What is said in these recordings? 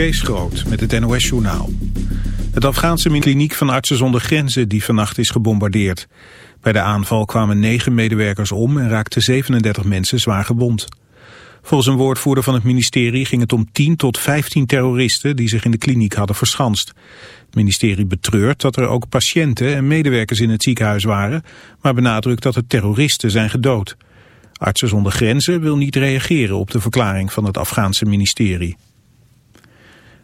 Kees Groot met het NOS-journaal. Het Afghaanse kliniek van Artsen zonder Grenzen die vannacht is gebombardeerd. Bij de aanval kwamen negen medewerkers om en raakten 37 mensen zwaar gewond. Volgens een woordvoerder van het ministerie ging het om 10 tot 15 terroristen die zich in de kliniek hadden verschanst. Het ministerie betreurt dat er ook patiënten en medewerkers in het ziekenhuis waren, maar benadrukt dat het terroristen zijn gedood. Artsen zonder Grenzen wil niet reageren op de verklaring van het Afghaanse ministerie.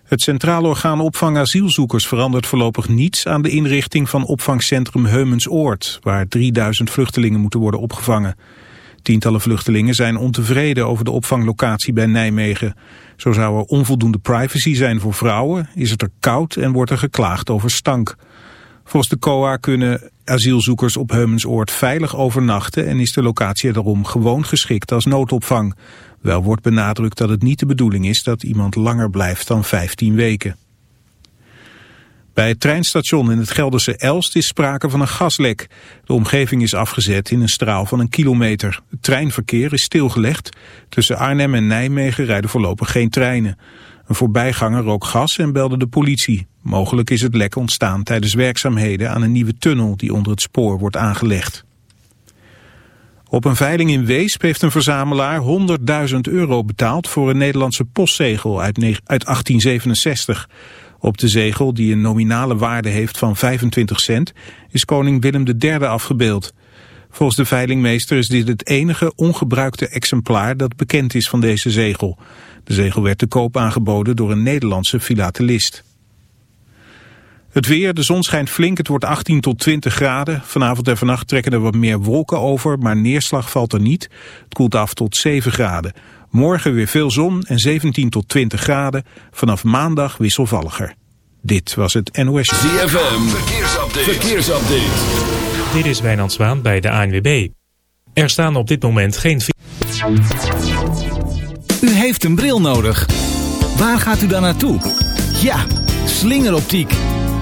Het Centraal Orgaan Opvang Asielzoekers verandert voorlopig niets aan de inrichting van opvangcentrum Heumensoord, waar 3000 vluchtelingen moeten worden opgevangen. Tientallen vluchtelingen zijn ontevreden over de opvanglocatie bij Nijmegen. Zo zou er onvoldoende privacy zijn voor vrouwen, is het er koud en wordt er geklaagd over stank. Volgens de COA kunnen asielzoekers op Heumensoord veilig overnachten en is de locatie daarom gewoon geschikt als noodopvang. Wel wordt benadrukt dat het niet de bedoeling is dat iemand langer blijft dan 15 weken. Bij het treinstation in het Gelderse Elst is sprake van een gaslek. De omgeving is afgezet in een straal van een kilometer. Het treinverkeer is stilgelegd. Tussen Arnhem en Nijmegen rijden voorlopig geen treinen. Een voorbijganger rook gas en belde de politie. Mogelijk is het lek ontstaan tijdens werkzaamheden aan een nieuwe tunnel die onder het spoor wordt aangelegd. Op een veiling in Weesp heeft een verzamelaar 100.000 euro betaald voor een Nederlandse postzegel uit 1867. Op de zegel, die een nominale waarde heeft van 25 cent, is koning Willem III afgebeeld. Volgens de veilingmeester is dit het enige ongebruikte exemplaar dat bekend is van deze zegel. De zegel werd te koop aangeboden door een Nederlandse filatelist. Het weer, de zon schijnt flink, het wordt 18 tot 20 graden. Vanavond en vannacht trekken er wat meer wolken over, maar neerslag valt er niet. Het koelt af tot 7 graden. Morgen weer veel zon en 17 tot 20 graden. Vanaf maandag wisselvalliger. Dit was het NOS. ZFM, verkeersupdate. verkeersupdate. Dit is Wijnand Zwaan bij de ANWB. Er staan op dit moment geen... U heeft een bril nodig. Waar gaat u dan naartoe? Ja, slingeroptiek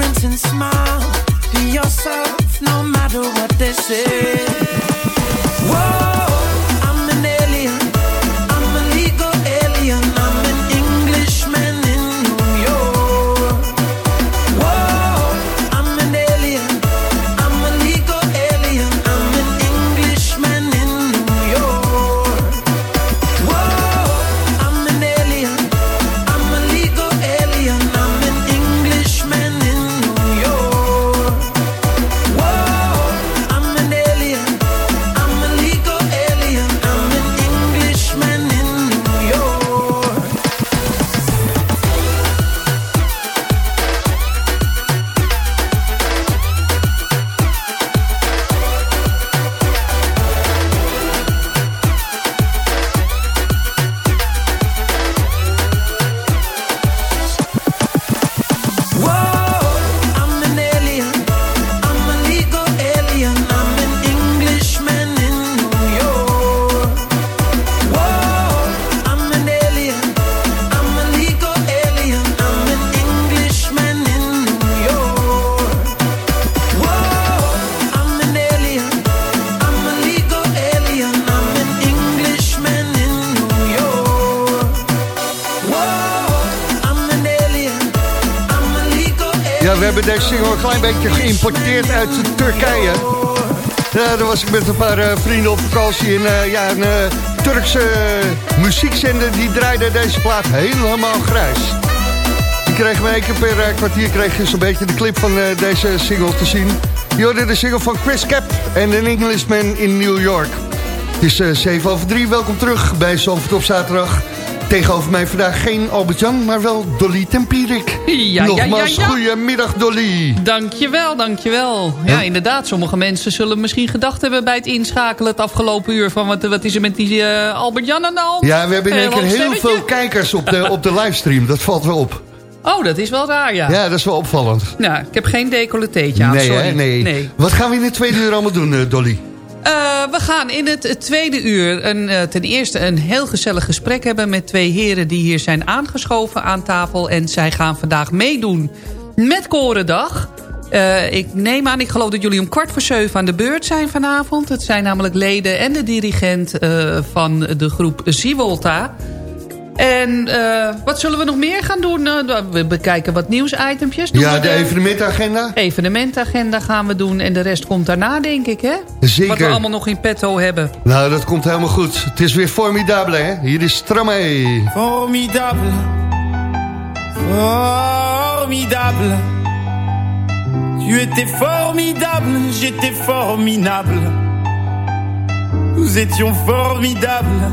and smile. Be yourself no matter what they say. Beetje geïmporteerd uit Turkije. Ja, daar was ik met een paar eh, vrienden op vakantie. En eh, ja, een eh, Turkse muziekzender die draaide deze plaat helemaal grijs. Die we één keer per kwartier kreeg je zo'n beetje de clip van deze single te zien. Je hoorde de single van Chris Cap en An Englishman in New York. Het is eh 7 over 3, welkom terug bij Zandvoort op zaterdag. Tegenover mij vandaag geen Albert-Jan, maar wel Dolly Tempierik. Ja, Nogmaals, ja, ja. goedemiddag Dolly. Dankjewel, dankjewel. Ja, inderdaad, sommige mensen zullen misschien gedacht hebben bij het inschakelen het afgelopen uur van wat, wat is er met die eh, Albert-Jan aan de hand? Ja, we hebben in één Eh, keer heel veel kijkers op de, op de livestream. Dat valt wel op. Oh, dat is wel raar, ja. Ja, dat is wel opvallend. Nou, ik heb geen decolleteetje aan, nee, sorry. hè? nee. Wat gaan we in het tweede uur allemaal doen, eh, Dolly? Eh, we gaan in het, tweede uur een, eh, ten eerste een heel gezellig gesprek hebben... met twee heren die hier zijn aangeschoven aan tafel. En zij gaan vandaag meedoen met Korendag. Eh, ik neem aan, ik geloof dat jullie om kwart voor zeven aan de beurt zijn vanavond. Het zijn namelijk leden en de dirigent van de groep Zivolta. En eh, wat zullen we nog meer gaan doen? Eh, we bekijken wat nieuwsitempjes. Doen Ja, de evenementagenda. evenementagenda gaan we doen. En de rest komt daarna, denk ik, hè? Zeker. Wat we allemaal nog in petto hebben. Nou, dat komt helemaal goed. Het is weer formidabele, hè? Hier is Stramé. Formidable. Formidable. Tu étais formidable, j'étais formidable. Nous étions formidables.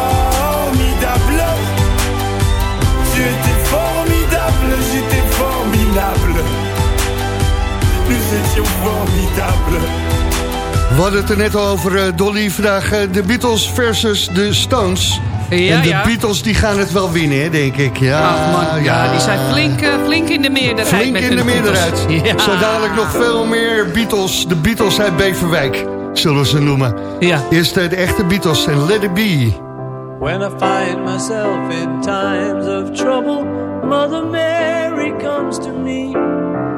We hadden het er net al over, eh, Dolly, vandaag eh, de Beatles versus de Stones. Ja, en de ja. Beatles die gaan het wel winnen, denk ik. Ja, Ach man, ja, die zijn flink, eh, flink in de meerderheid. Flink met in de meerderheid. Ja. Zo dadelijk nog veel meer Beatles. De Beatles uit Beverwijk, zullen ze noemen. Ja. Eerst de echte Beatles en Let It Be. When I find myself in times of trouble, Mother Mary comes to me.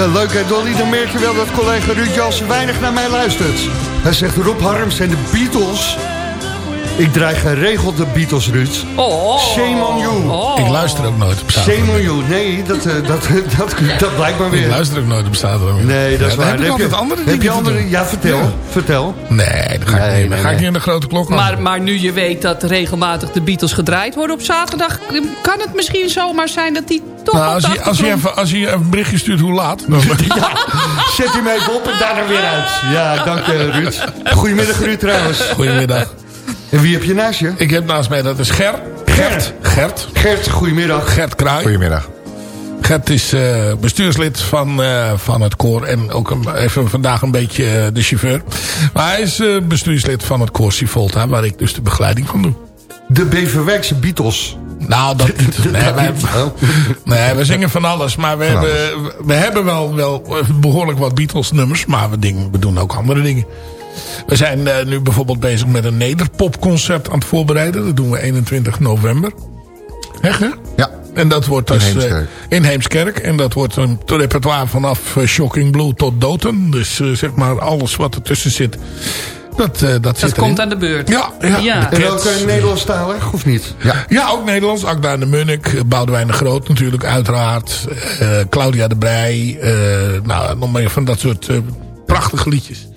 Ja, leuk hè Dolly, dan merk je wel dat collega Ruud Jansen weinig naar mij luistert. Hij zegt Rob Harms en de Beatles. Ik draai geregeld de Beatles, Ruud. Oh. Shame on you. Ik luister ook nooit op zaterdag. Shame on you. Nee, dat, eh, dat, dat, dat, blijkt maar weer. Ik luister ook nooit op zaterdag. Nee, dat is Ja, dan waar. Heb ik altijd andere heb dingen je te andere? doen. Ja, vertel. Ja. Vertel. Nee, dat ga ik Nee, niet. nee, ga ik niet in de grote klok Maar, maar nu je weet dat regelmatig de Beatles gedraaid worden op zaterdag... kan het misschien zomaar zijn dat die toch Nou, als, je, als, je even, als je een berichtje stuurt hoe laat... Dan, Zet hem even op en daarna weer uit. Ja, dank je Ruud. Goedemiddag Ruud trouwens. Goedemiddag. En wie heb je naast je? Ik heb naast mij, dat is Ger. Gert. Gert. Gert, goedemiddag. Gert Kraai. Goedemiddag. Gert is eh, bestuurslid van, eh, van het koor. En ook een, even vandaag een beetje eh, de chauffeur. Maar hij is eh, bestuurslid van het koor Sivolta. Waar ik dus de begeleiding van doe. De Beverwijkse Beatles. Nou, dat niet. Nee, wij, nee, we zingen van alles. Maar we, Van hebben, we hebben wel, wel behoorlijk wat Beatles nummers. Maar we, dingen, we doen ook andere dingen. We zijn eh, nu bijvoorbeeld bezig met een nederpopconcert aan het voorbereiden. Dat doen we 21 november. Hè, hè? Ja. En dat wordt In dus eh, Heemskerk. in Heemskerk. En dat wordt een repertoire vanaf eh, Shocking Blue tot Doten. Dus zeg maar alles wat ertussen zit. Dat, eh, dat, Dat zit komt erin. aan de beurt. Ja, ja. Ja. De En ook uh, Nederlandstalig, of niet? Ja. ja, ook Nederlands. Akda de Munnik, Boudewijn de Groot natuurlijk, uiteraard. eh, Claudia de Brij. eh, nou, nog meer van dat soort eh, prachtige liedjes.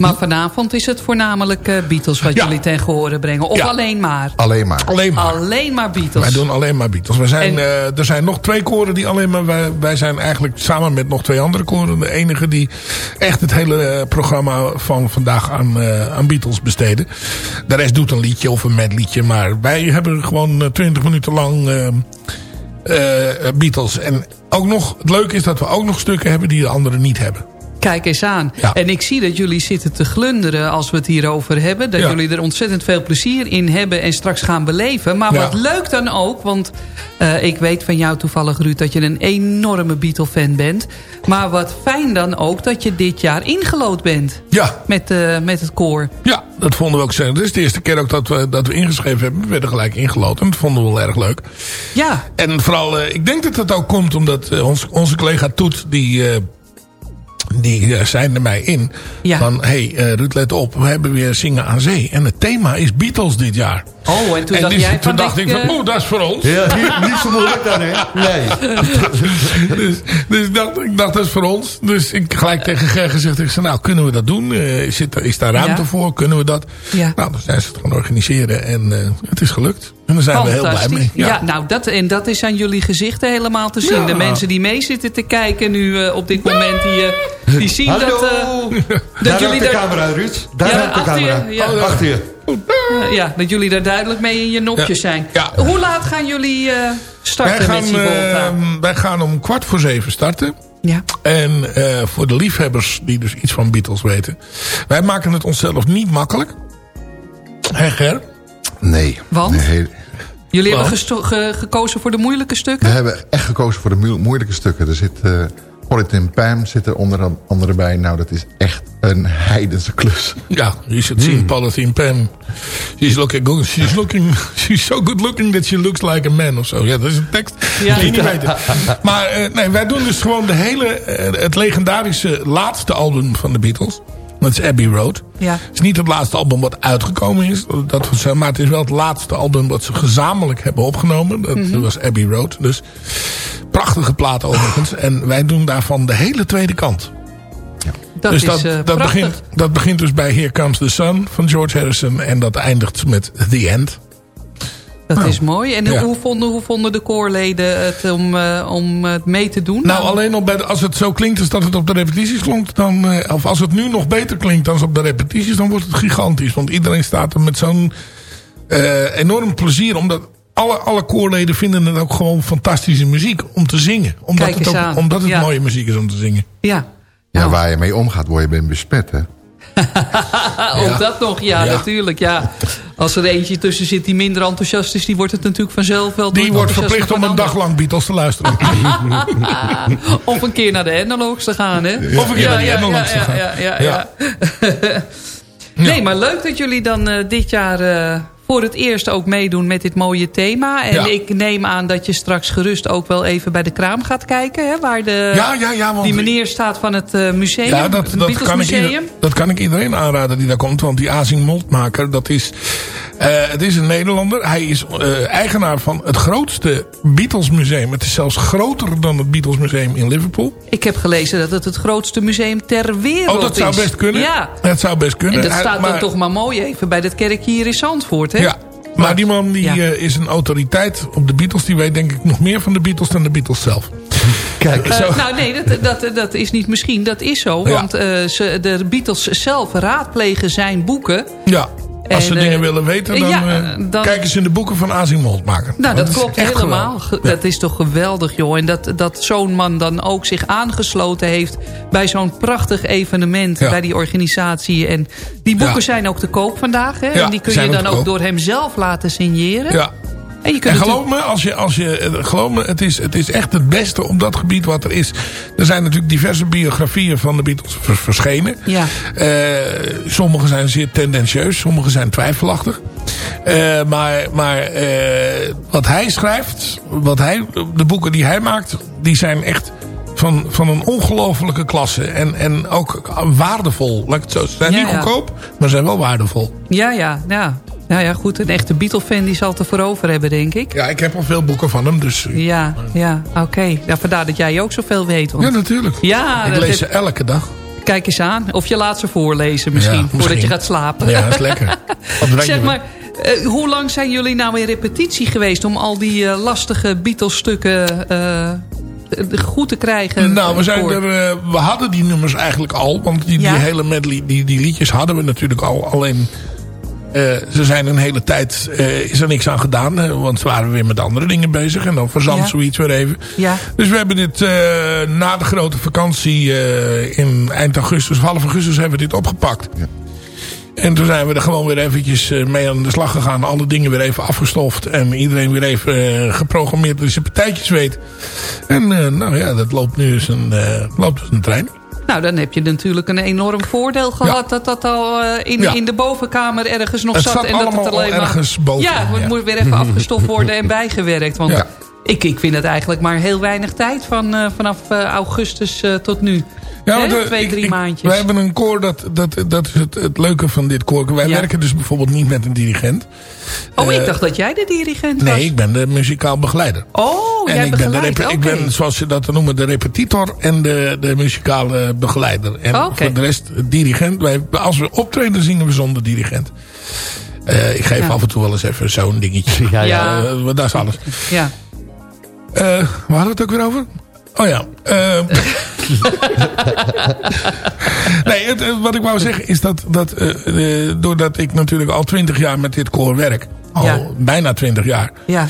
Maar vanavond is het voornamelijk uh, Beatles wat Ja. jullie ten gehore brengen. Of Ja. alleen maar? Alleen maar. Alleen maar. Alleen maar Beatles. Wij doen alleen maar Beatles. We zijn, En- eh, er zijn nog twee koren die alleen maar... Wij, wij zijn eigenlijk samen met nog twee andere koren... de enige die echt het hele eh, programma van vandaag aan, eh, aan Beatles besteden. De rest doet een liedje of een medliedje. Maar wij hebben gewoon twintig minuten lang eh, eh, Beatles. En ook nog, het leuke is dat we ook nog stukken hebben die de anderen niet hebben. Kijk eens aan. Ja. En ik zie dat jullie zitten te glunderen als we het hierover hebben. Dat Ja. jullie er ontzettend veel plezier in hebben en straks gaan beleven. Maar Ja. wat leuk dan ook, want eh, ik weet van jou toevallig Ruud... dat je een enorme Beatle-fan bent. Maar wat fijn dan ook dat je dit jaar ingelood bent. Ja. Met, eh, met het koor. Ja, dat vonden we ook zo. Dit is de eerste keer ook dat we, dat we ingeschreven hebben. We werden gelijk ingeloten. En dat vonden we wel erg leuk. Ja. En vooral, eh, ik denk dat dat ook komt omdat ons, onze collega Toet... die, die eh, zijn er mij in. Ja. Van, hé hey, eh, Ruud, let op. We hebben weer Zingen aan Zee. En het thema is Beatles dit jaar. Oh, en toen dacht dus- jij toen van... dacht ik, van, eh, oeh, dat is voor ons. Ja, niet, niet zo moeilijk dan, hè? Nee. dus dus ik, dacht, ik dacht, dat is voor ons. Dus ik gelijk tegen Ger gezegd, ik zei, nou, kunnen we dat doen? Eh, is, het, is daar ruimte Ja. voor? Kunnen we dat? Ja. Nou, dan zijn ze het gaan organiseren. En eh, het is gelukt. En daar zijn we heel blij Fantastisch. mee. Ja. nou, dat, en dat is aan jullie gezichten helemaal te zien. Ja. De mensen die mee zitten te kijken nu eh, op dit moment... die, eh, die zien Hallo. dat, eh, Daar dat jullie de daar... camera, Ruud. Daar Ja, de achter je, camera. ja. Oh, Achter je. Eh, ja, dat jullie daar duidelijk mee in je nopjes Ja. zijn. Ja. Hoe laat gaan jullie eh, starten Wij gaan, met eh, wij gaan om kwart voor zeven starten. ja. En eh, voor de liefhebbers die dus iets van Beatles weten. Wij maken het onszelf niet makkelijk. Hè Ger? Nee. Want? Nee. Jullie hebben ge- gekozen voor de moeilijke We stukken? hebben echt gekozen voor de moe- moeilijke stukken. Er zit... eh Politin Pam zit er onder andere bij. Nou, dat is echt een heidense klus. Ja, you should see Polythene Pam. She's looking good. She's looking. She's so good looking that she looks like a man of zo. Ja, dat is een tekst. Ja. Die je niet weten. Maar eh, nee, wij doen dus gewoon de hele, eh, het legendarische laatste album van de Beatles. Dat is Abbey Road. Ja. Het is niet het laatste album wat uitgekomen is. Dat, was- maar het is wel het laatste album wat ze gezamenlijk hebben opgenomen. Dat Mhm. was Abbey Road. Dus prachtige plaat overigens. En wij doen daarvan de hele tweede kant. Dat dus is dat, eh, dat, begint, dat begint dus bij Here Comes the Sun van George Harrison. En dat eindigt met The End. Dat is mooi. En Nou, Ja. hoe, vonden, hoe vonden de koorleden het om, eh, om het mee te doen? Nou, alleen al bij de- als het zo klinkt als dat het op de repetities klonk. Dan, eh, of als het nu nog beter klinkt dan op de repetities. Dan wordt het gigantisch. Want iedereen staat er met zo'n eh, enorm plezier. Omdat alle, alle koorleden vinden het ook gewoon fantastische muziek om te zingen. Omdat Kijk het, ook, aan. omdat het Ja. mooie muziek is om te zingen. Ja. Ja, Nou. waar je mee omgaat, word je bent besmet, hè? Ook dat nog, ja, Ja. natuurlijk. Ja. Als er eentje tussen zit die minder enthousiast is... die wordt het natuurlijk vanzelf wel... Die wordt verplicht om een dag lang Beatles te luisteren. Of een keer naar de analogs te gaan, hè? Of een keer naar die analogs te gaan. Ja, ja, ja, ja. Nee, maar leuk dat jullie dan eh, dit jaar... eh, voor het eerst ook meedoen met dit mooie thema. En Ja. ik neem aan dat je straks gerust ook wel even bij de kraam gaat kijken. Hè, waar de, Ja, ja, ja. Want die meneer staat van het eh, museum. Ja, dat, het dat, kan ik Museum. ieder- dat kan ik iedereen aanraden die daar komt. Want die Azing Moltmaker, dat is, eh, het is een Nederlander. Hij is eh, eigenaar van het grootste Beatles museum. Het is zelfs groter dan het Beatles museum in Liverpool. Ik heb gelezen dat het het grootste museum ter wereld Oh, dat zou is. best kunnen. Ja. Dat zou best kunnen. En dat Hij- staat dan maar- toch maar mooi even bij dat kerkje hier in Zandvoort, hè? Ja, maar die man die, Ja. eh, is een autoriteit op de Beatles. Die weet denk ik nog meer van de Beatles dan de Beatles zelf. Kijk, Eh, Zo. nou nee, dat, dat, dat is niet misschien, dat is zo. Ja. Want eh, ze, de Beatles zelf raadplegen zijn boeken. Ja, als ze En, eh, dingen willen weten, dan, ja, eh, dan- kijken ze in de boeken van Azing Moltmaker. Nou, dat klopt helemaal. geweldig. Dat is toch geweldig, joh. En dat, dat zo'n man dan ook zich aangesloten heeft... bij zo'n prachtig evenement, Ja. bij die organisatie. En die boeken Ja. zijn ook te koop vandaag, hè? En die kun je dan ook door hem zelf laten signeren. Ja. En je kunt En natuurlijk- geloof me, als je, als je, eh, geloof me het, is, het is echt het beste op dat gebied wat er is. Er zijn natuurlijk diverse biografieën van de Beatles vers- verschenen. Ja. Eh, sommige zijn zeer tendentieus, sommige zijn twijfelachtig. Eh, maar maar wat hij schrijft, wat hij, de boeken die hij maakt, die zijn echt van, van een ongelofelijke klasse. En, en ook waardevol. Laat ik het zo. Ze zijn Ja, niet ja. goedkoop, maar ze zijn wel waardevol. Ja, ja, ja. Nou ja, goed. Een echte Beatle-fan die zal het ervoor over hebben, denk ik. Ja, ik heb al veel boeken van hem, dus... eh, Ja, ja, oké. Ja, vandaar dat jij ook zoveel weet. Want... Ja, natuurlijk. Ja, ik lees ze elke dag. Kijk eens aan. Of je laat ze voorlezen misschien, Ja, voordat je gaat slapen. Ja, dat is lekker. Zeg maar, eh, hoe lang zijn jullie nou in repetitie geweest... om al die eh, lastige Beatles-stukken goed te krijgen? Nou, we, zijn er, we hadden die nummers eigenlijk al. Want die, Ja? die hele medley, die, die liedjes hadden we natuurlijk al. Alleen, eh, ze zijn een hele tijd, eh, is er niks aan gedaan. eh, want ze waren weer met andere dingen bezig. En dan verzandt Ja. zoiets weer even. Ja. Dus we hebben dit eh, na de grote vakantie eh, in eind augustus, half augustus hebben we dit opgepakt. En toen zijn we er gewoon weer eventjes mee aan de slag gegaan. Alle dingen weer even afgestoft. En iedereen weer even geprogrammeerd dat hij zijn partijtjes weet. En eh, nou ja, dat loopt nu eens een, eh, loopt als een trein. Nou, dan heb je natuurlijk een enorm voordeel gehad... dat dat al eh, in, in de bovenkamer ergens nog Het zat. en dat het alleen al maar... ergens boven, Ja, het moet weer even afgestoft worden en bijgewerkt. Want ik, ik vind het eigenlijk maar heel weinig tijd... Van, eh, vanaf eh, augustus tot nu. Hè? want, eh, Twee, drie ik- maandjes. Wij hebben een koor, dat, dat, dat is het, het leuke van dit koor. Wij Ja. werken dus bijvoorbeeld niet met een dirigent. Oh, ik Eh, dacht dat jij de dirigent was. Nee, ik ben de muzikaal begeleider. Oh, en jij ik ben, de ik ben, zoals ze dat noemen, de repetitor en de, de muzikale begeleider. En Oké. voor de rest, dirigent. Wij, als we optreden, zingen we zonder dirigent. Eh, ik geef Ja. af en toe wel eens even zo'n dingetje. Ja, ja. Dat is alles. Ja. Eh, waar hadden we het ook weer over? Oh ja. eh, nee, het, eh, wat ik wou zeggen is dat, dat eh, doordat ik natuurlijk al twintig jaar met dit koor werk. Al Ja. bijna twintig jaar. Ja.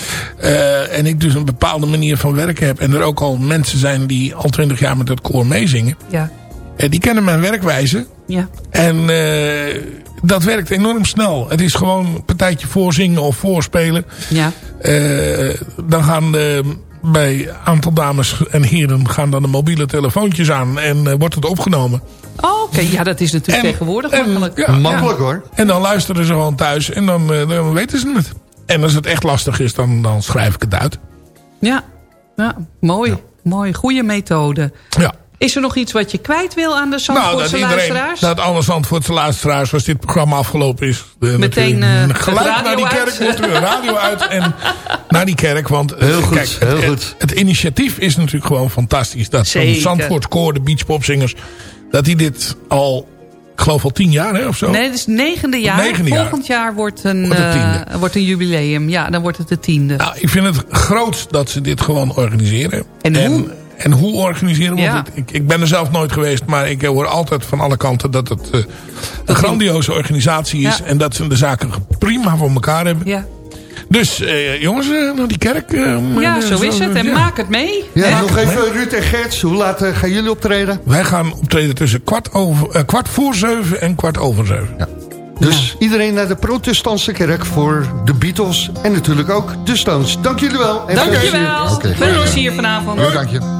En ik dus een bepaalde manier van werken heb. En er ook al mensen zijn die al twintig jaar met het koor meezingen. Ja. Die kennen mijn werkwijze. Ja. En dat werkt enorm snel. Het is gewoon een partijtje voorzingen of voorspelen. Ja. Dan gaan de, bij een aantal dames en heren gaan dan de mobiele telefoontjes aan. En eh, wordt het opgenomen. Oh, oké. Ja, dat is natuurlijk En- tegenwoordig en- makkelijk. ja, Makkelijk hoor. En dan luisteren ze gewoon thuis. En dan, eh, dan weten ze het. En als het echt lastig is, dan, dan schrijf ik het uit. Ja. Ja. Mooi. Mooi. Goede methode. Ja. Is er nog iets wat je kwijt wil aan de Nou, dat Zandvoortse iedereen, luisteraars? dat alle Zandvoortse luisteraars, als dit programma afgelopen is... de- Meteen, gelijk de naar die kerk, uit. moeten we de radio uit en naar die kerk. Want eh, Heel goed, kijk, het, heel het- goed. Het, initiatief is natuurlijk gewoon fantastisch. Dat zo'n Zeker. Zandvoort koor, de beachpopzingers... dat die dit al, ik geloof al tien jaar hè, of zo... Nee, het is het negende jaar. negende jaar. Volgend jaar wordt een, Wordt het tiende. eh, wordt een jubileum. Ja, dan wordt het de tiende. Nou, ik vind het groot dat ze dit gewoon organiseren. En hoe? En hoe organiseren? Want Ja. ik, ik ben er zelf nooit geweest, maar ik hoor altijd van alle kanten dat het eh, een grandioze organisatie is. Ja. En dat ze de zaken prima voor elkaar hebben. Ja, Dus eh, jongens, eh, naar die kerk. eh, ja eh, zo is het. En ja. maak het mee. Ja, nog even Ruud en Gerts. Hoe laat gaan jullie optreden? Wij gaan optreden tussen kwart, over, kwart voor zeven en kwart over zeven. Ja. Dus iedereen naar de protestantse kerk voor de Beatles en natuurlijk ook de Stones. Dank jullie wel. En veel plezier. Dankjewel. Oké, Veel plezier vanavond. Jo, dank je.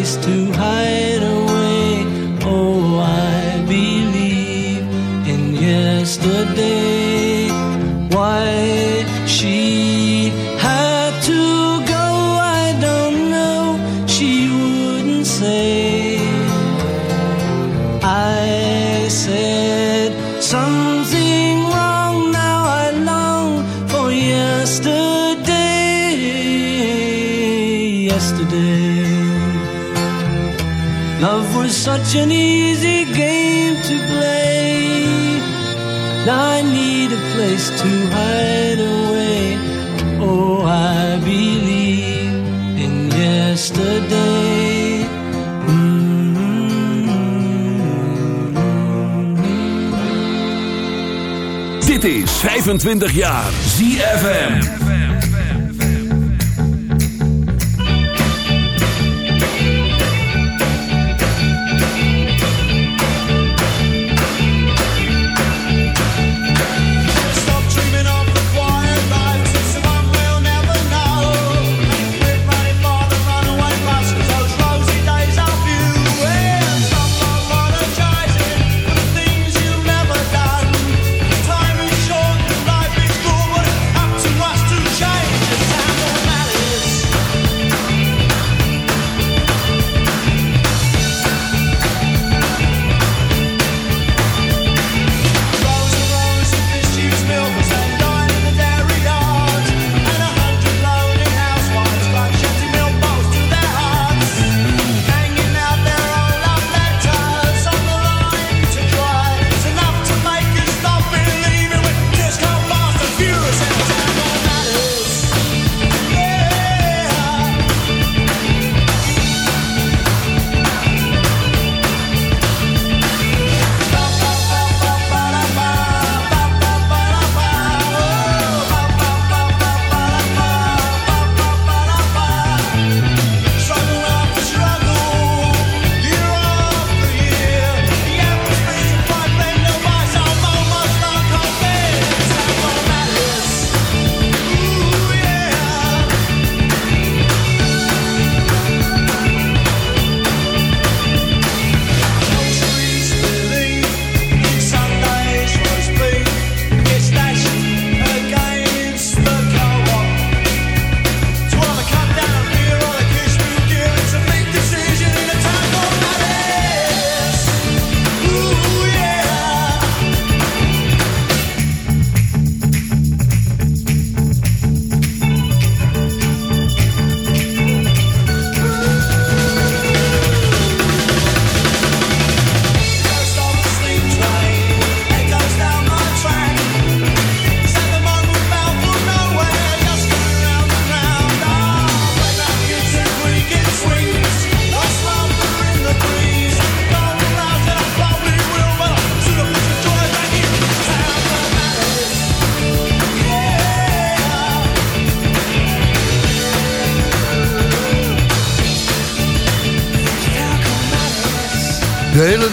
Place to hide away. Oh, I believe in yesterday. Why she had to go, I don't know. She wouldn't say. I said something Love was such an easy game to play. Now I need a place to hide away. Oh, I believe in yesterday. Dit is 25 jaar ZFM.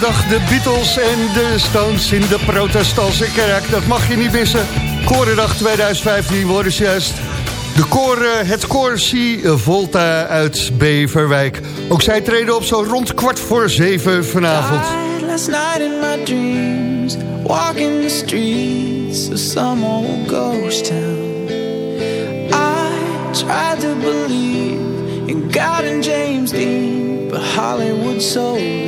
dag de Beatles en de Stones in de protestantse kerk. Dat mag je niet missen. Korendag 2015 worden ze juist. De koren, eh, het koor eh, Volta uit Beverwijk. Ook zij treden op zo rond kwart voor zeven vanavond. Last night in my dreams, walking the streets of some old ghost town. I tried to believe in God and James Dean, but Hollywood sold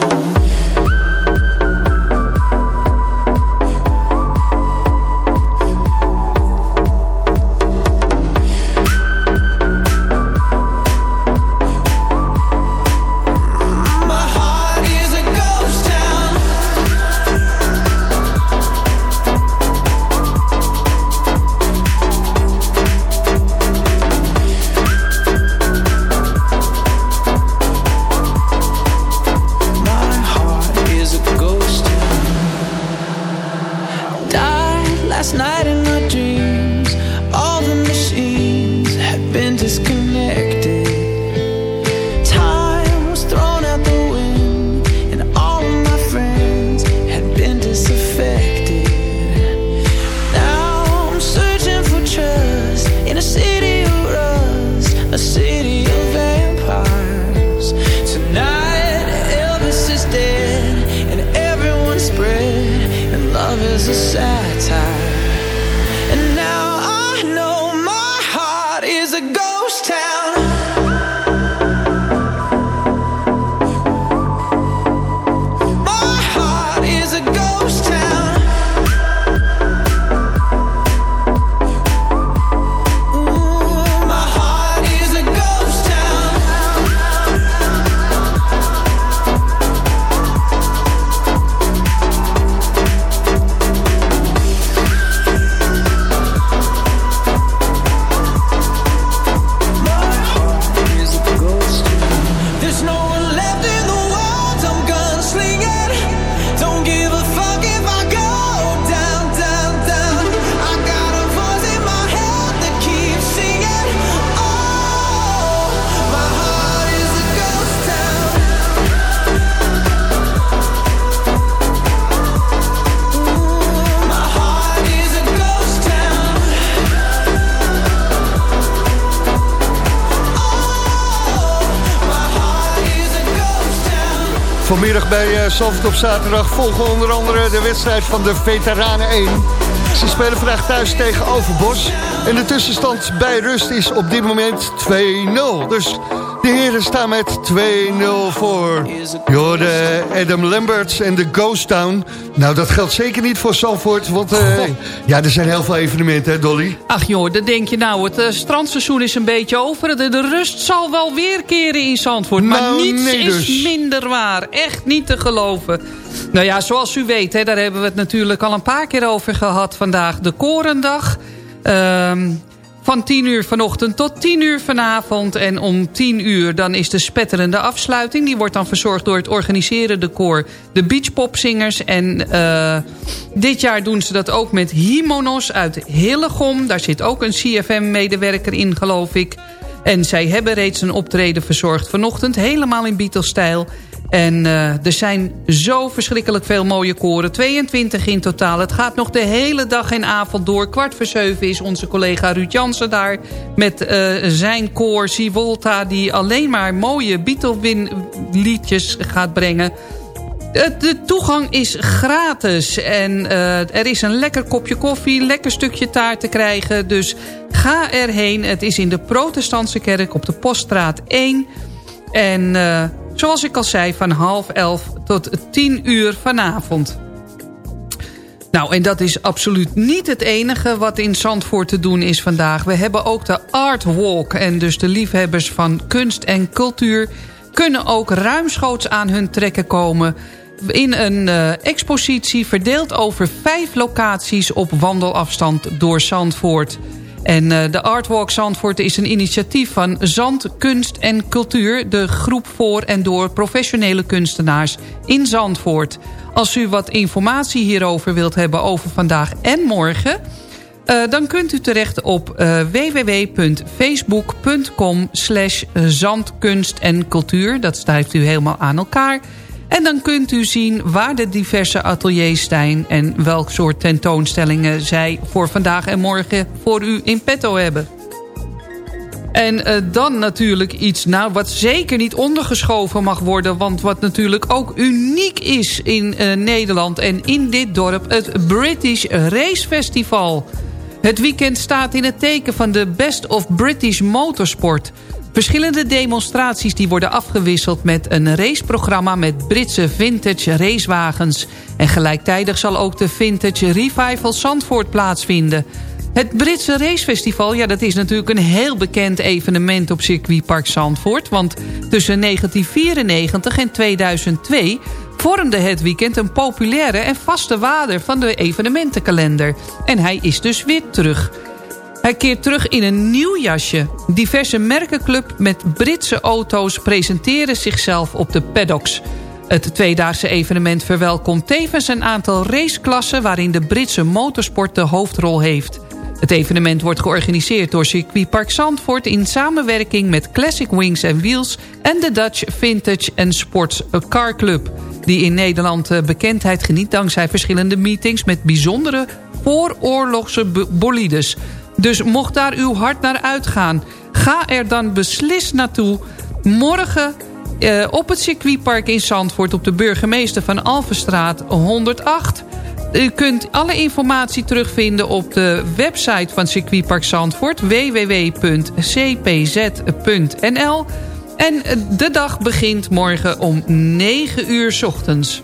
Zalvert op zaterdag volgen onder andere de wedstrijd van de Veteranen 1. Ze spelen vandaag thuis tegen Overbos. En de tussenstand bij rust is op dit moment 2-0. Dus de heren staan met 2-0 voor. Jorde Adam Lamberts en de Ghost Town. Nou, dat geldt zeker niet voor Zalvoort. Want uh, ja, er zijn heel veel evenementen, hè Dolly? Ach joh, dan denk je nou, het uh, strandseizoen is een beetje over. De, de, rust zal wel weer keren in Zandvoort. Maar nou, niets nee dus. is minder waar. Echt niet te geloven. Nou ja, zoals u weet, hè, daar hebben we het natuurlijk al een paar keer over gehad vandaag. De Korendag. Ehm van 10 uur vanochtend tot 10 uur vanavond. En om 10 uur dan is de spetterende afsluiting. Die wordt dan verzorgd door het organiserende koor de Beachpopzingers. En uh, dit jaar doen ze dat ook met Himonos uit Hillegom. Daar zit ook een CFM-medewerker in, geloof ik. En zij hebben reeds een optreden verzorgd vanochtend. Helemaal in Beatles-stijl. En uh, er zijn zo verschrikkelijk veel mooie koren. 22 in totaal. Het gaat nog de hele dag en avond door. Kwart voor zeven is onze collega Ruud Jansen daar. Met uh, zijn koor Sivolta. Die alleen maar mooie Beatle liedjes gaat brengen. De toegang is gratis. En uh, er is een lekker kopje koffie. Lekker stukje taart te krijgen. Dus ga erheen. Het is in de protestantse kerk op de Poststraat 1. En... Zoals ik al zei, van half elf tot tien uur vanavond. Nou, en dat is absoluut niet het enige wat in Zandvoort te doen is vandaag. We hebben ook de Art Walk. En dus de liefhebbers van kunst en cultuur... kunnen ook ruimschoots aan hun trekken komen... in een uh, expositie verdeeld over vijf locaties op wandelafstand door Zandvoort... En uh, de Artwalk Zandvoort is een initiatief van Zand, Kunst en Cultuur... de groep voor en door professionele kunstenaars in Zandvoort. Als u wat informatie hierover wilt hebben over vandaag en morgen... Uh, dan kunt u terecht op uh, www.facebook.com slash zandkunst en cultuur. Dat schrijft u helemaal aan elkaar... En dan kunt u zien waar de diverse ateliers zijn... en welk soort tentoonstellingen zij voor vandaag en morgen voor u in petto hebben. En uh, dan natuurlijk iets nou, wat zeker niet ondergeschoven mag worden... want wat natuurlijk ook uniek is in uh, Nederland en in dit dorp... het British Race Festival. Het weekend staat in het teken van de Best of British Motorsport... Verschillende demonstraties die worden afgewisseld met een raceprogramma met Britse vintage racewagens. En gelijktijdig zal ook de Vintage Revival Zandvoort plaatsvinden. Het Britse racefestival, ja, dat is natuurlijk een heel bekend evenement op circuitpark Zandvoort. Want tussen 1994 en 2002 vormde het weekend een populaire en vaste wader van de evenementenkalender. En hij is dus weer terug. Hij keert terug in een nieuw jasje. Diverse merkenclub met Britse auto's presenteren zichzelf op de paddocks. Het tweedaagse evenement verwelkomt tevens een aantal raceklassen... waarin de Britse motorsport de hoofdrol heeft. Het evenement wordt georganiseerd door Circuitpark Zandvoort... in samenwerking met Classic Wings Wheels... en de Dutch Vintage and Sports Car Club... die in Nederland eh, bekendheid geniet dankzij verschillende meetings... met bijzondere vooroorlogse bolides... Dus mocht daar uw hart naar uitgaan... ga er dan beslist naartoe. Morgen uh, op het circuitpark in Zandvoort... op de burgemeester van Alvenstraat 108... U kunt alle informatie terugvinden op de website van Circuitpark Zandvoort... www.cpz.nl En de dag begint morgen om 9 uur s ochtends.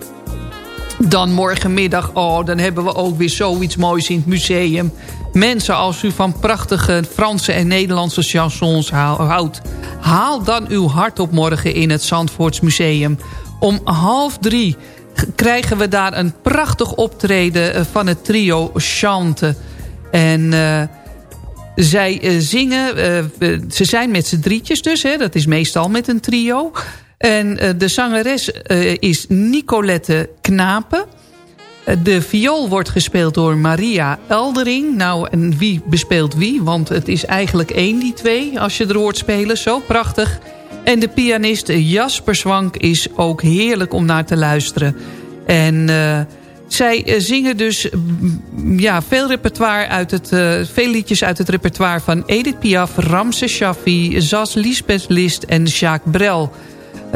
Dan morgenmiddag, oh, dan hebben we ook weer zoiets moois in het museum. Mensen, als u van prachtige Franse en Nederlandse chansons houdt... haal dan uw hart op morgen in het Zandvoorts Museum. Om half drie krijgen we daar een prachtig optreden eh, van het trio Chante. En uh, zij uh, zingen, ze zijn met z'n drietjes dus, hè, dat is meestal met een trio... En de zangeres is Nicolette Knapen. De viool wordt gespeeld door Maria Eldering. Nou, en wie bespeelt wie? Want het is eigenlijk één, die twee, als je er hoort spelen. Zo prachtig. En de pianist Jasper Zwank is ook heerlijk om naar te luisteren. En zij zingen dus ja, veel, repertoire uit het, veel liedjes uit het repertoire van Edith Piaf... Ramse Shaffi, Zas Lisbeth List en Jacques Brel...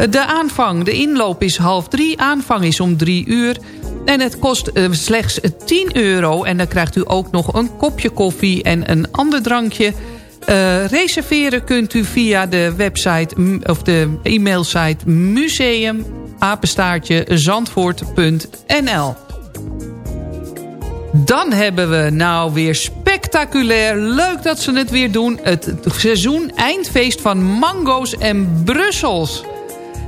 De aanvang, de inloop is half drie. Aanvang is om drie uur. En het kost uh, slechts 10 euro. En dan krijgt u ook nog een kopje koffie en een ander drankje. Uh, reserveren kunt u via de website of de e-mailsite museum zandvoort.nl. Dan hebben we nou weer spectaculair. Leuk dat ze het weer doen. Het seizoen eindfeest van mango's en Brussels.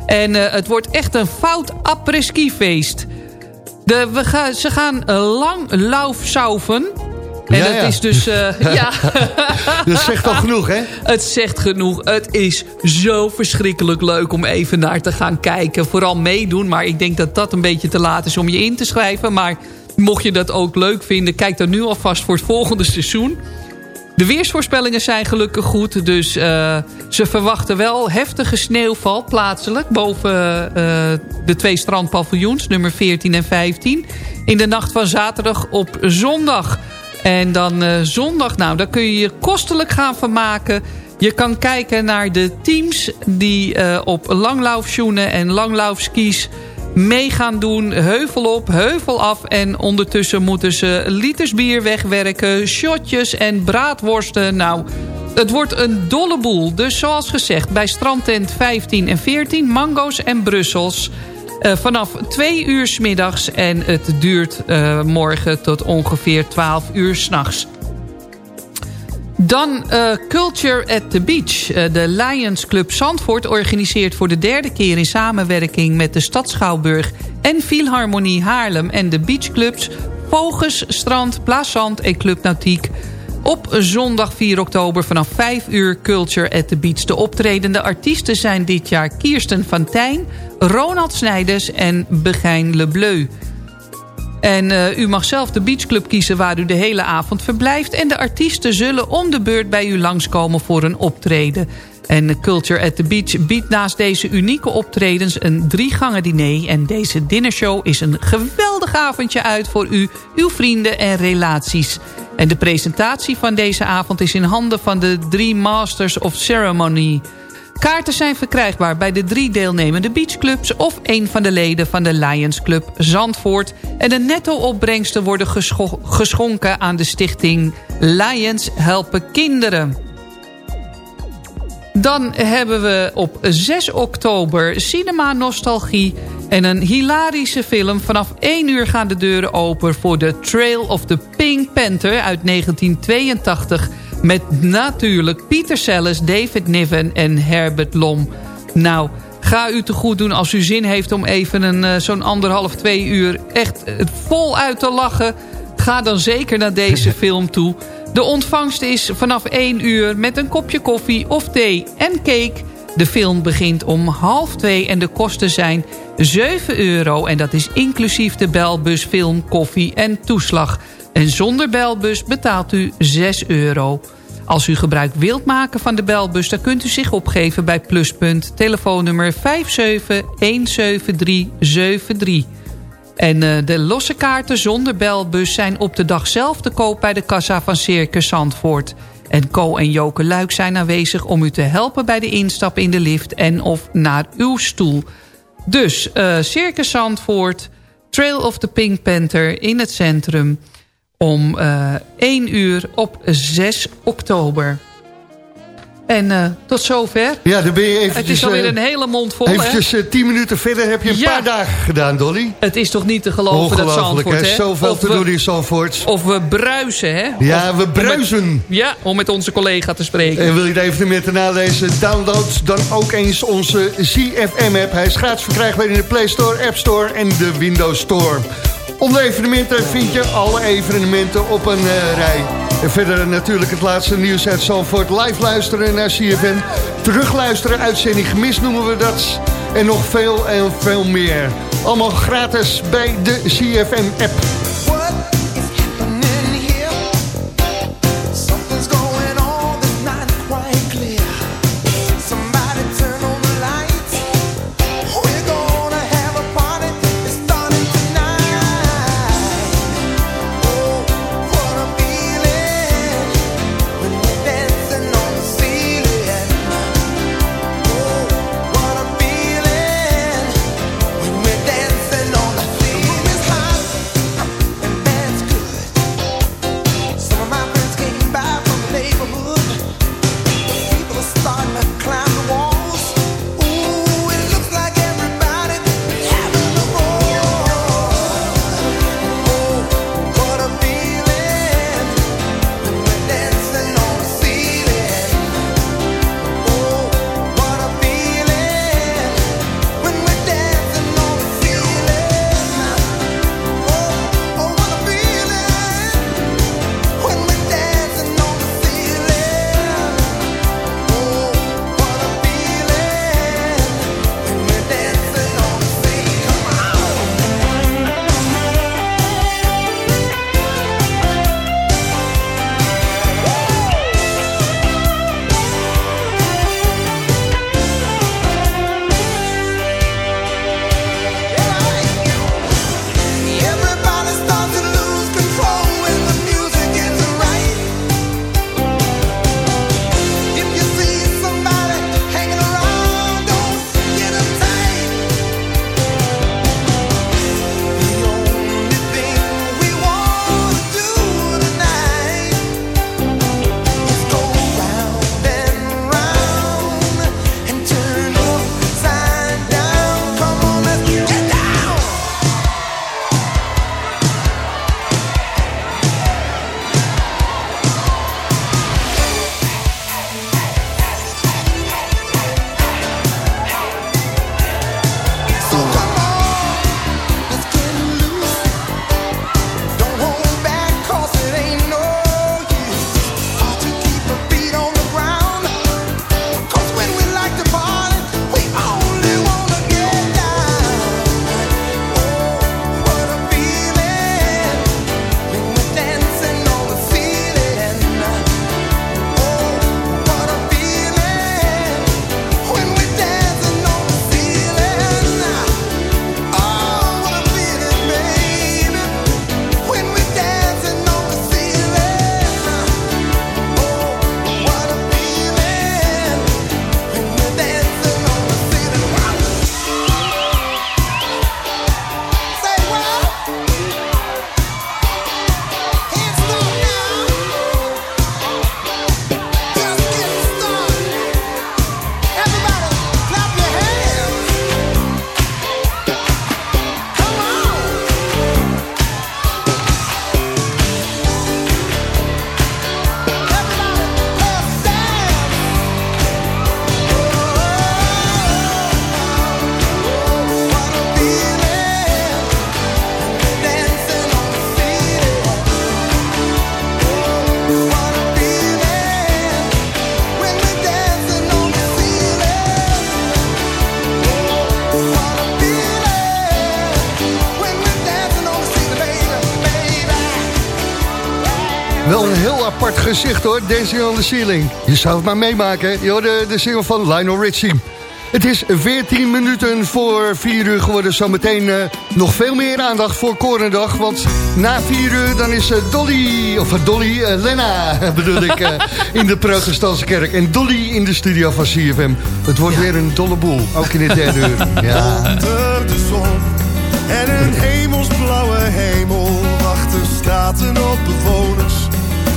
En uh, het wordt echt een fout après-ski feest. De, we gaan, ze gaan lang laufsauven. En Ja, dat ja. is dus... eh, ja. Dat zegt al genoeg, hè? Het zegt genoeg. Het is zo verschrikkelijk leuk om even naar te gaan kijken. Vooral meedoen. Maar ik denk dat dat een beetje te laat is om je in te schrijven. Maar mocht je dat ook leuk vinden... kijk dan nu alvast voor het volgende seizoen. De weersvoorspellingen zijn gelukkig goed. Dus eh, ze verwachten wel heftige sneeuwval plaatselijk... boven eh, de twee strandpaviljoens, nummer 14 en 15... in de nacht van zaterdag op zondag. En dan eh, zondag, nou, daar kun je je kostelijk gaan vermaken... Je kan kijken naar de teams die op langlaufschoenen en langlaufskis mee gaan doen. Heuvel op, heuvel af. En ondertussen moeten ze liters bier wegwerken, shotjes en braadworsten. Nou, het wordt een dolle boel. Dus zoals gezegd, bij strandtent 15 en 14, mango's en Brussels... Uh, vanaf twee uur s middags en het duurt uh, morgen tot ongeveer 12 uur s'nachts. Dan uh, Culture at the Beach. de Lions Club Zandvoort organiseert voor de derde keer... in samenwerking met de Stad Schouwburg en Philharmonie Haarlem... en de beachclubs Vogels, Strand, Plazant en Club Nautiek... op zondag 4 oktober vanaf 5 uur Culture at the Beach. De optredende artiesten zijn dit jaar Kirsten van Tijn... Ronald Snijders en Begijn Lebleu. En uh, u mag zelf de beachclub kiezen waar u de hele avond verblijft. En de artiesten zullen om de beurt bij u langskomen voor een optreden. En Culture at the Beach biedt naast deze unieke optredens een driegangen diner. En deze dinnershow is een geweldig avondje uit voor u, uw vrienden en relaties. En de presentatie van deze avond is in handen van de drie Masters of Ceremony... Kaarten zijn verkrijgbaar bij de drie deelnemende beachclubs... of een van de leden van de Lions Club Zandvoort. En de netto-opbrengsten worden gescho geschonken aan de stichting Lions Helpen Kinderen. Dan hebben we op 6 oktober Cinema Nostalgie... en een hilarische film. Vanaf 1 uur gaan de deuren open voor de Trail of the Pink Panther uit 1982... Met natuurlijk Pieter Sellers, David Niven en Herbert Lom. Nou, ga u te goed doen als u zin heeft om even een uh, zo'n anderhalf, twee uur... echt uh, voluit te lachen. Ga dan zeker naar deze film toe. De ontvangst is vanaf 1 uur met een kopje koffie of thee en cake. De film begint om half twee en de kosten zijn 7 euro. En dat is inclusief de belbus, film, koffie en toeslag. En zonder belbus betaalt u 6 euro. Als u gebruik wilt maken van de belbus... dan kunt u zich opgeven bij Pluspunt. Telefoonnummer 5717373. En uh, de losse kaarten zonder belbus zijn op de dag zelf te koop... bij de kassa van Circus Zandvoort. En Co en Joke Luik zijn aanwezig om u te helpen... bij de instap in de lift en of naar uw stoel. Dus uh, Circus Zandvoort... Trail of the Pink Panther in het centrum om uh, 1 uur op 6 oktober. En uh, tot zover. Ja, dan ben je eventjes... Het is alweer een hele mond vol, Eventjes uh, tien minuten verder heb je een ja. paar dagen gedaan, Dolly. Het is toch niet te geloven dat Zandvoort, hè? Zoveel of te we, doen in Zandvoort. Of we bruisen, hè? Ja, of, we bruisen. Om met, ja, om met onze collega te spreken. En wil je het evenementen nalezen? Download dan ook eens onze ZFM-app. Hij is gratis verkrijgbaar in de Play Store, App Store en de Windows Store. Onder evenementen vind je alle evenementen op een uh, rij. En verder natuurlijk het laatste nieuws uit Zalvoort. Live luisteren naar CFM. Terugluisteren, uitzending gemist noemen we dat. En nog veel en veel meer. Allemaal gratis bij de CFM-app. Gezicht hoor, Dancing on the Ceiling. Je zou het maar meemaken, je hoorde de single van Lionel Richie. Het is 14 minuten voor 4 uur geworden. Zometeen uh, nog veel meer aandacht voor Korendag. Want na 4 uur dan is uh, Dolly, of uh, Dolly, Lena bedoel ik, in de protestantse kerk. En Dolly in de studio van CFM. Het wordt ja. weer een dolle boel, ook in het derde uur. Ja. Onder de zon en een hemelsblauwe hemel wachten straten op bewoners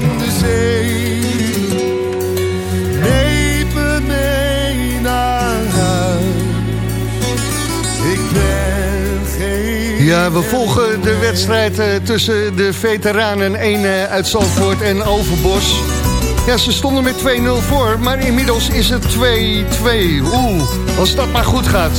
Van de zee. Neem me mee naar huis. Ik ben geen... Ja, we volgen de wedstrijd uh, tussen de veteranen 1 uh, uit Zandvoort en Overbos. Ja, ze stonden met 2-0 voor, maar inmiddels is het 2-2. Oeh, als dat maar goed gaat.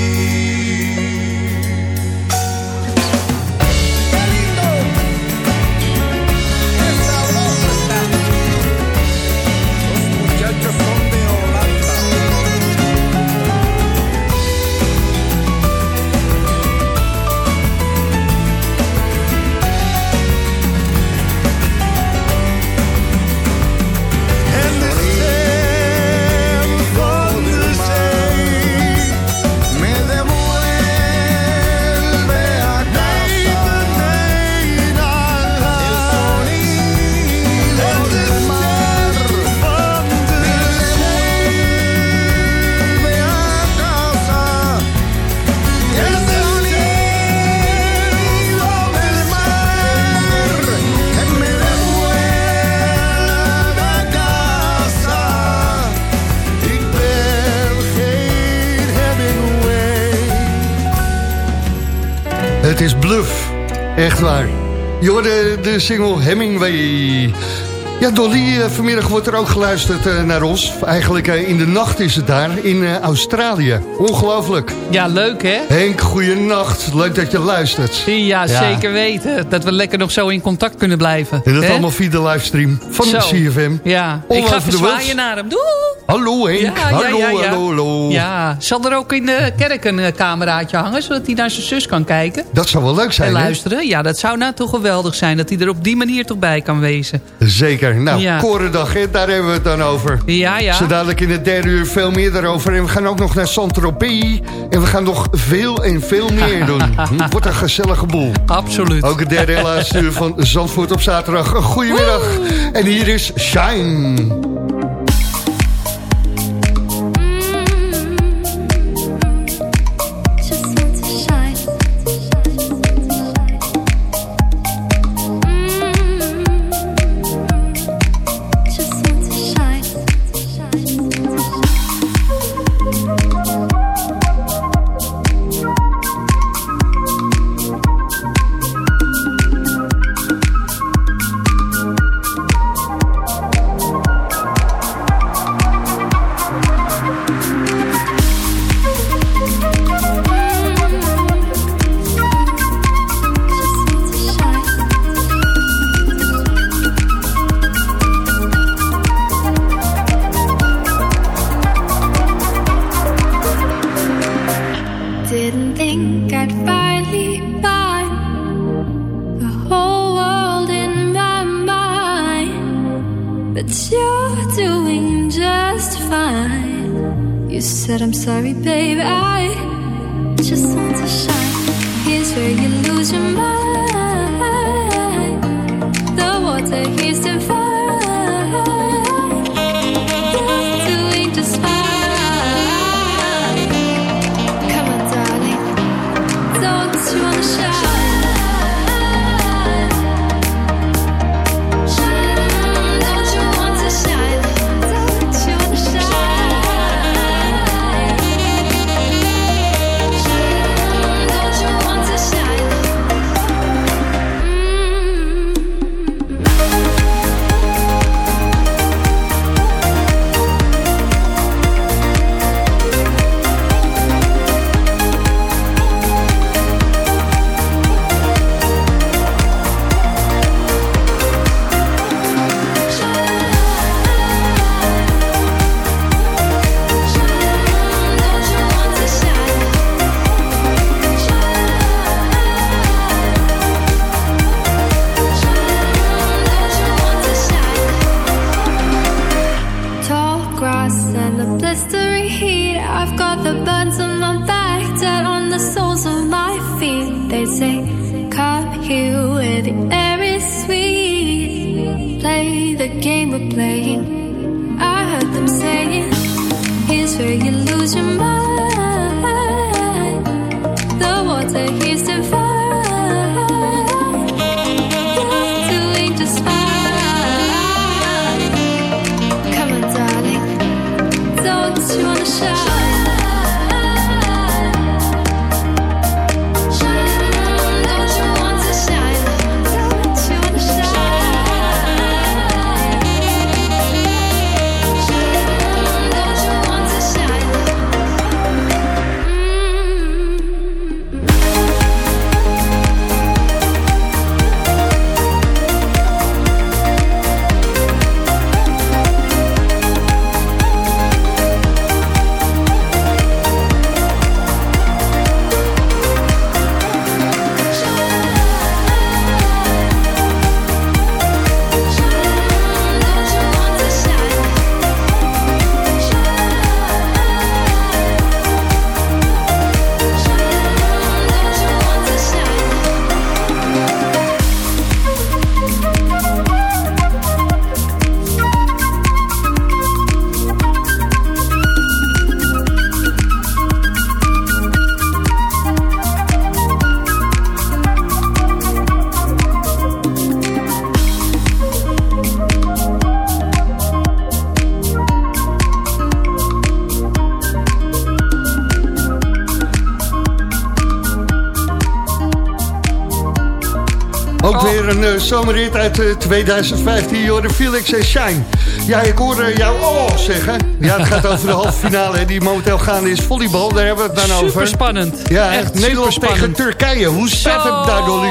Muchachos waar. Je hoorde de single Hemingway. Ja, Dolly, eh, vanmiddag wordt er ook geluisterd eh, naar ons. Eigenlijk eh, in de nacht is het daar, in Australië. Ongelooflijk. Ja, leuk hè? Henk, goeienacht. Leuk dat je luistert. Ja, zeker weten. Dat we lekker nog zo in contact kunnen blijven. En dat allemaal via de livestream van Zo. de CFM. Ja, All ik ga over the world. zwaaien naar hem. Doei! Hallo Henk, Ja, hallo, ja, hallo, hallo. Ja, zal er ook in de kerk een cameraatje hangen... zodat hij naar zijn zus kan kijken Dat zou wel leuk zijn, en hè? luisteren? Ja, dat zou nou toch geweldig zijn... dat hij er op die manier toch bij kan wezen. Zeker. Nou, Ja. Korendag, hè, daar hebben we het dan over. Ja, ja. Zo dadelijk in het derde uur veel meer daarover. En we gaan ook nog naar Saint-Tropez. En we gaan nog veel en veel meer doen. Hm, Wordt een gezellige boel. Absoluut. Ook het derde en laatste uur van Zandvoort op zaterdag. Een goedemiddag. En hier is Shine. Een eh, zomerrit uit eh, 2015, Jorde Felix en Shine. Ja, ik hoorde jou oh zeggen. Ja, het gaat over de halve finale die momenteel gaande is volleybal. Daar hebben we het dan over. Superspannend. Ja, Echt Nederland tegen Turkije. Hoe staat het daar, Dolly?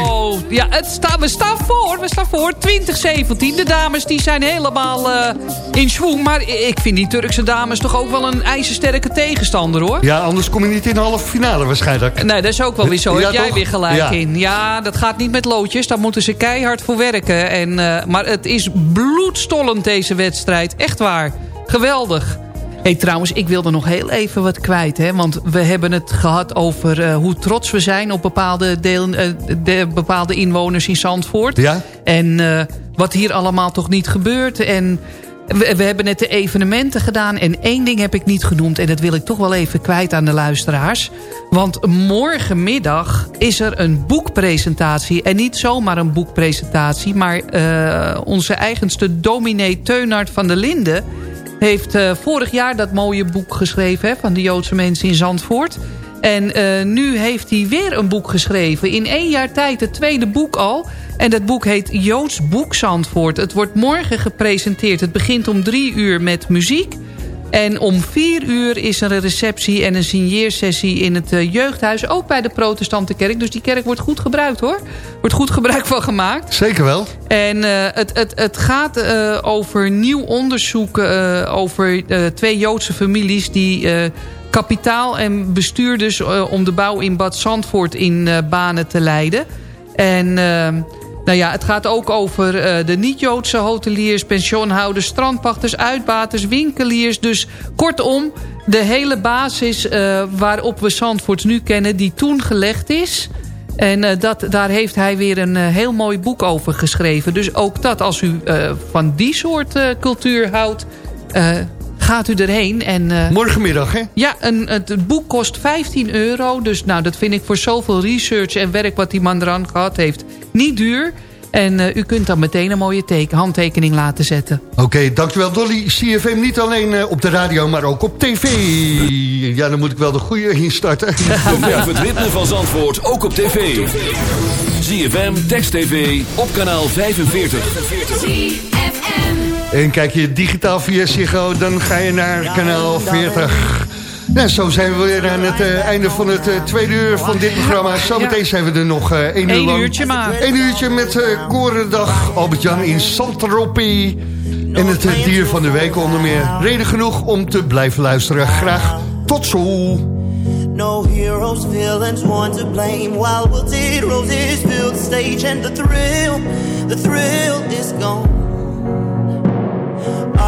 Ja, het sta, we staan voor. We staan voor. 2017. De dames die zijn helemaal eh, in schwung. Maar ik vind die Turkse dames toch ook wel een ijzersterke tegenstander, hoor. Ja, anders kom je niet in de halve finale waarschijnlijk. Nee, dat is ook wel weer zo. Ja, Heb jij toch? weer gelijk Ja. in. Ja, dat gaat niet met loodjes. Daar moeten ze keihard voor werken. En, eh, maar het is bloedstollend, deze wedstrijd. Echt waar. Geweldig. Hey, trouwens, ik wilde nog heel even wat kwijt. Hè? Want we hebben het gehad over eh, hoe trots we zijn... op bepaalde, deel, eh, de, bepaalde inwoners in Zandvoort. Ja? En eh, wat hier allemaal toch niet gebeurt. En we, hebben net de evenementen gedaan. En één ding heb ik niet genoemd. En dat wil ik toch wel even kwijt aan de luisteraars. Want morgenmiddag is er een boekpresentatie. En niet zomaar een boekpresentatie. Maar eh, onze eigenste dominee Teunard van der Linden... heeft eh, vorig jaar dat mooie boek geschreven... Hè, van de Joodse mensen in Zandvoort... En eh, nu heeft hij weer een boek geschreven. In één jaar tijd het tweede boek al. En dat boek heet Joods Boek Zandvoort. Het wordt morgen gepresenteerd. Het begint om drie uur met muziek. En om vier uur is er een receptie en een signeersessie in het eh, jeugdhuis. Ook bij de protestante kerk. Dus die kerk wordt goed gebruikt hoor. Wordt goed gebruik van gemaakt. Zeker wel. En eh, het, het, het gaat over nieuw onderzoek over twee Joodse families... die kapitaal en bestuurders eh, om de bouw in Bad Zandvoort in eh, banen te leiden. En eh, Nou ja, het gaat ook over uh, de niet-Joodse hoteliers, pensioenhouders, strandpachters, uitbaters, winkeliers. Dus kortom, de hele basis waarop we Zandvoort nu kennen, die toen gelegd is... En dat, daar heeft hij weer een heel mooi boek over geschreven. Dus ook dat, als u van die soort cultuur houdt... gaat u erheen. En, Morgenmiddag, hè? Ja, een, het boek kost 15 euro. Dus nou, dat vind ik voor zoveel research en werk... wat die man eraan gehad heeft, niet duur... En uh, u kunt dan meteen een mooie teken, handtekening laten zetten. Oké, okay, dankjewel Dolly. CFM niet alleen uh, op de radio, maar ook op tv. Ja, dan moet ik wel de goede instarten. Ja. het ritme van Zandvoort, ook op tv. CFM, Text TV, op kanaal 45. En kijk je digitaal via Ziggo, dan ga je naar kanaal 40. Nou, zo zijn we weer aan het uh, einde van het uh, tweede uur van dit programma. Zometeen zijn we er nog uh, één uur Eén lang. uurtje maar. Eén uurtje met uh, Korendag, Albert-Jan in Santropie. En het dier van de week onder meer. Reden genoeg om te blijven luisteren. Graag tot zo. No heroes, villains, one to blame. While wilted roses fill the stage and the thrill, the thrill is gone.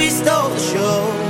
we stole the show.